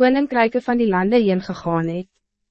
koninkryke van die lande heen gegaan het.